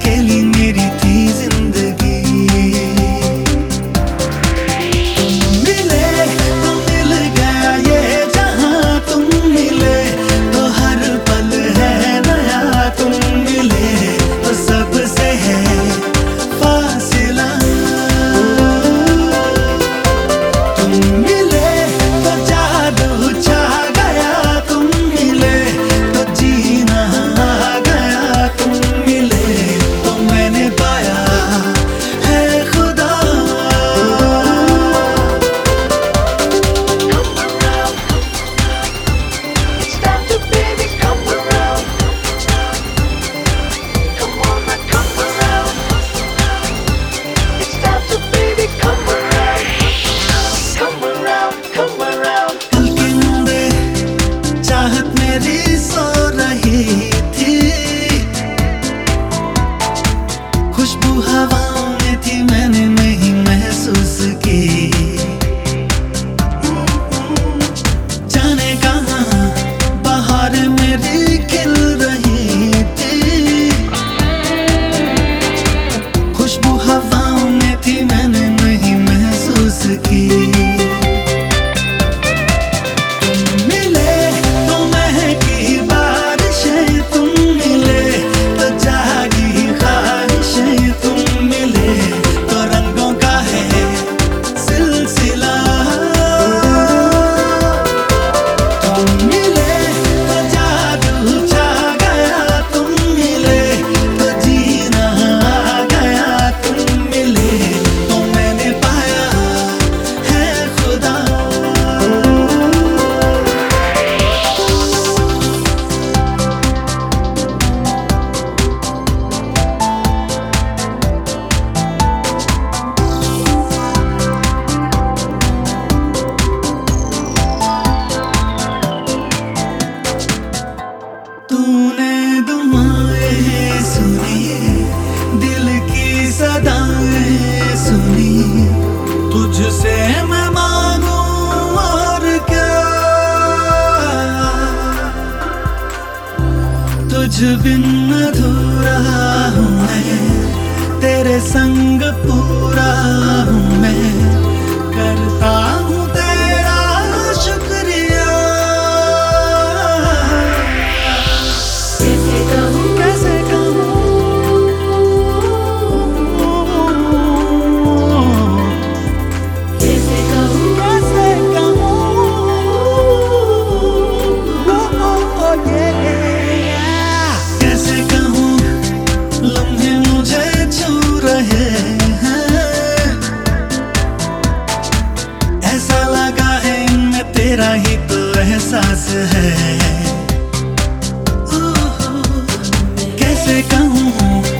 给林 तुझसे मैं मांगू और क्या? तुझ बिन अधूरा हूँ मैं, तेरे संग पूरा हूँ मैं, करता 在感悟